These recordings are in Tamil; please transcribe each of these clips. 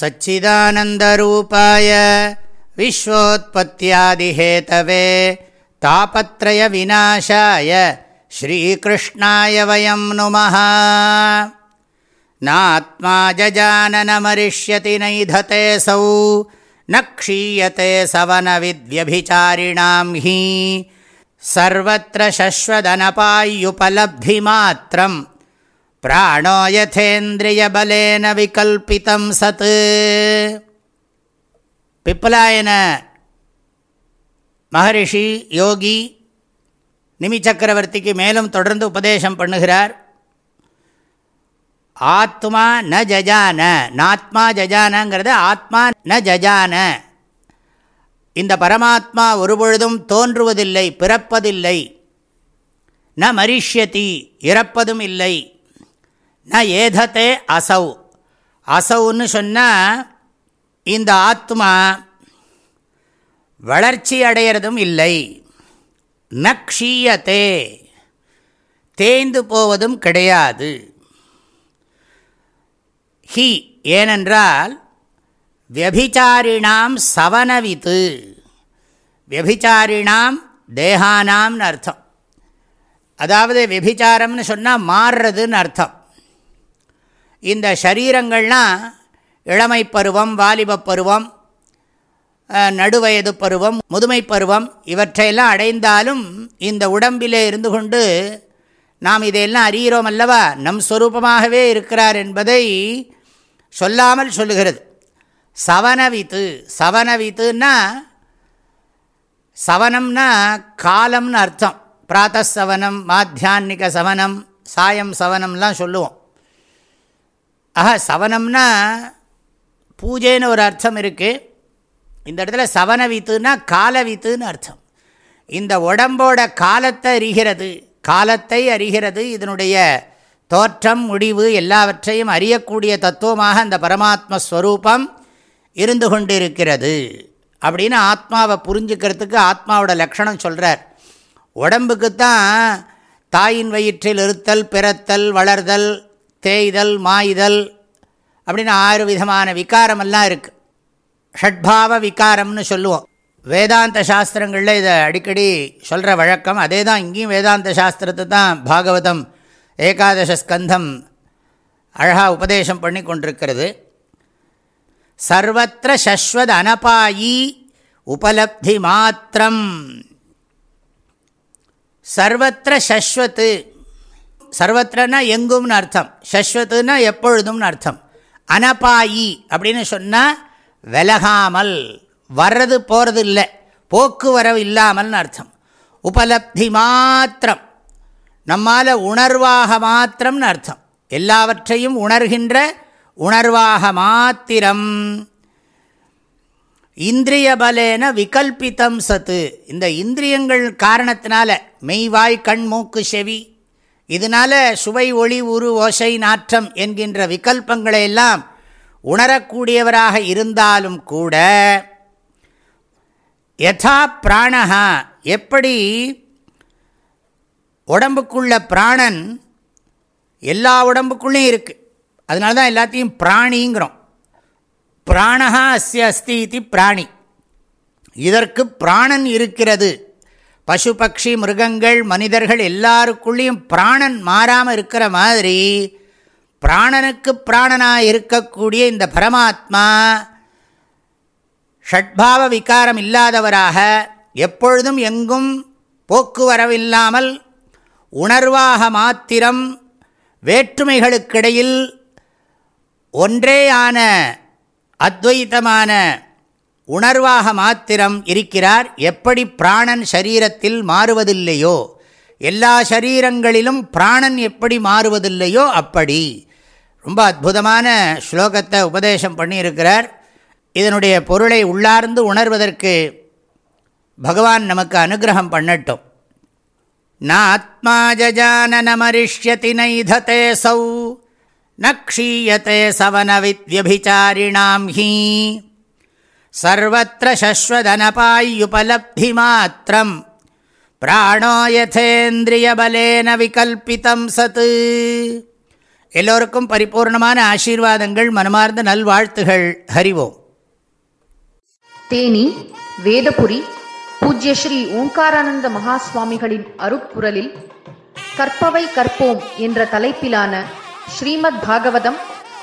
सच्चिदानन्दरूपाय विश्वोत्पत्त्यादिहेतवे तापत्रयविनाशाय श्रीकृष्णाय वयं नुमः। नात्मा जजाननमरिष्यति नैधतेऽसौ न क्षीयते सवनविद्यभिचारिणां हि। सर्वत्र शश्वदनपाय्युपलब्धिमात्रम् பிராணோ யதேந்திரியபலேன விகல்பிதம் சத். பிப்பலாயன மகரிஷி யோகி நிமி சக்கரவர்த்திக்கு மேலும் தொடர்ந்து உபதேசம் பண்ணுகிறார். ஆத்மா ந ஜஜான நாத்மா ஜஜானங்கிறது ஆத்மா ந ஜஜான. இந்த பரமாத்மா ஒருபொழுதும் தோன்றுவதில்லை பிறப்பதில்லை. ந மரிஷ்யதி இறப்பதும் இல்லை. ந ஏதத்தே அசௌ. அசௌன்னு சொன்னால் இந்த ஆத்மா வளர்ச்சி அடையிறதும் இல்லை. ந க்ஷீயத்தே தேய்ந்து போவதும் கிடையாது. ஹி ஏனென்றால் வியபிச்சாரிணாம் சவனவித்து. வியபிச்சாரிணாம் தேகானாம்னு அர்த்தம். அதாவது விபிச்சாரம்னு சொன்னால் மாறுறதுன்னு அர்த்தம். இந்த சரீரங்கள்லாம் இளமை பருவம் வாலிப பருவம் நடுவயது பருவம் முதுமை பருவம் இவற்றையெல்லாம் அடைந்தாலும் இந்த உடம்பிலே இருந்து கொண்டு நாம் இதையெல்லாம் அறிகிறோம் அல்லவா? நம் ஸ்வரூபமாகவே இருக்கிறார் என்பதை சொல்லாமல் சொல்லுகிறது. சவனவித்து சவனவித்துன்னா சவனம்னா காலம்னு அர்த்தம். பிராத்த சவனம் மாத்தியான்மிக சவனம் சாயம் சவனம்லாம் சொல்லுவோம். ஆஹா சவனம்னா பூஜைன்னு ஒரு அர்த்தம் இருக்குது இந்த இடத்துல சவன வீத்துன்னா கால வீத்துன்னு அர்த்தம். இந்த உடம்போட காலத்தை அறிகிறது காலத்தை அறிகிறது இதனுடைய தோற்றம் முடிவு எல்லாவற்றையும் அறியக்கூடிய தத்துவமாக அந்த பரமாத்மஸ்வரூபம் இருந்து கொண்டிருக்கிறது. அப்படின்னு ஆத்மாவை புரிஞ்சுக்கிறதுக்கு ஆத்மாவோட லக்ஷணம் சொல்கிறார் உடம்புக்குத்தான் தாயின் வயிற்றில் இருத்தல் பிறத்தல் வளர்தல் தேய்தல் மாய்தல் அப்படின்னு ஆறு விதமான விகாரமெல்லாம் இருக்குது ஷட்பாவ விகாரம்னு சொல்லுவோம். வேதாந்த சாஸ்திரங்களில் இதை அடிக்கடி சொல்கிற வழக்கம் அதே தான் இங்கேயும் வேதாந்த சாஸ்திரத்தை தான் பாகவதம் ஏகாதச ஸ்கந்தம் அழகாக உபதேசம் பண்ணி கொண்டிருக்கிறது. சர்வத்திர சஸ்வத் அனபாயி உபலப்தி மாத்திரம். சர்வத்திர சஸ்வத்து சர்வத்திரனா எங்கும்னு அர்த்தம். சஸ்வத்துனா எப்பொழுதும்னு அர்த்தம். அனபாயி அப்படின்னு சொன்னால் விலகாமல் வர்றது போகிறது இல்லை போக்குவரவு இல்லாமல்னு அர்த்தம். உபலப்தி மாத்திரம் நம்மால் உணர்வாக மாத்திரம்னு அர்த்தம். எல்லாவற்றையும் உணர்கின்ற உணர்வாக மாத்திரம். இந்திரிய பலேன விகல்பித்தம் சத்து. இந்த இந்திரியங்கள் காரணத்தினால மெய்வாய் கண் மூக்கு செவி இதனால் சுவை ஒளி உரு ஓசை நாற்றம் என்கின்ற விகல்பங்களை எல்லாம் உணரக்கூடியவராக இருந்தாலும் கூட யதா பிராணஹா எப்படி உடம்புக்குள்ள பிராணன் எல்லா உடம்புக்குள்ளேயும் இருக்குது அதனால தான் எல்லாத்தையும் பிராணிங்கிறோம். பிராணஹா அஸ்ய அஸ்தி இது பிராணி. இதற்கு பிராணன் இருக்கிறது. பசு பக்ஷி மிருகங்கள் மனிதர்கள் எல்லாருக்குள்ளேயும் பிராணன் மாறாமல் இருக்கிற மாதிரி பிராணனுக்கு பிராணனாக இருக்கக்கூடிய இந்த பரமாத்மா ஷட்பாவ விகாரம் இல்லாதவராக எப்பொழுதும் எங்கும் போக்குவரவில்லாமல் உணர்வாக மாத்திரம் வேற்றுமைகளுக்கிடையில் ஒன்றேயான அத்வைத்தமான உணர்வாக மாத்திரம் இருக்கிறார். எப்படி பிராணன் சரீரத்தில் மாறுவதில்லையோ எல்லா சரீரங்களிலும் பிராணன் எப்படி மாறுவதில்லையோ அப்படி. ரொம்ப அற்புதமான ஸ்லோகத்தை உபதேசம் பண்ணியிருக்கிறார். இதனுடைய பொருளை உள்ளார்ந்து உணர்வதற்கு பகவான் நமக்கு அனுகிரகம் பண்ணட்டும். நாத்மா ஜஜானனமரிஷ்யதி நைததே சௌ நக்ஷீயத்தே சவனவித்யபிச்சாரிணாம் ஹீ. சர்வத்திர சஸ்வதனபாயுபலப்தி மாத்திரம் பிராணோ யதேந்திரியபலேன விகல்பித்தம் சத்து எல்லோருக்கும் பரிபூர்ணமான ஆசீர்வாதங்கள் மனமார்ந்த நல்வாழ்த்துகள் ஹரிவோம் தேனி வேதபுரி பூஜ்ய ஸ்ரீ ஓங்காரானந்த மகா சுவாமிகளின் அருட்குரலில் கற்பவை கற்போம் என்ற தலைப்பிலான ஸ்ரீமத் பாகவதம்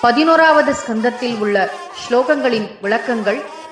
பதினோராவது ஸ்கந்தத்தில் உள்ள ஸ்லோகங்களின் விளக்கங்கள்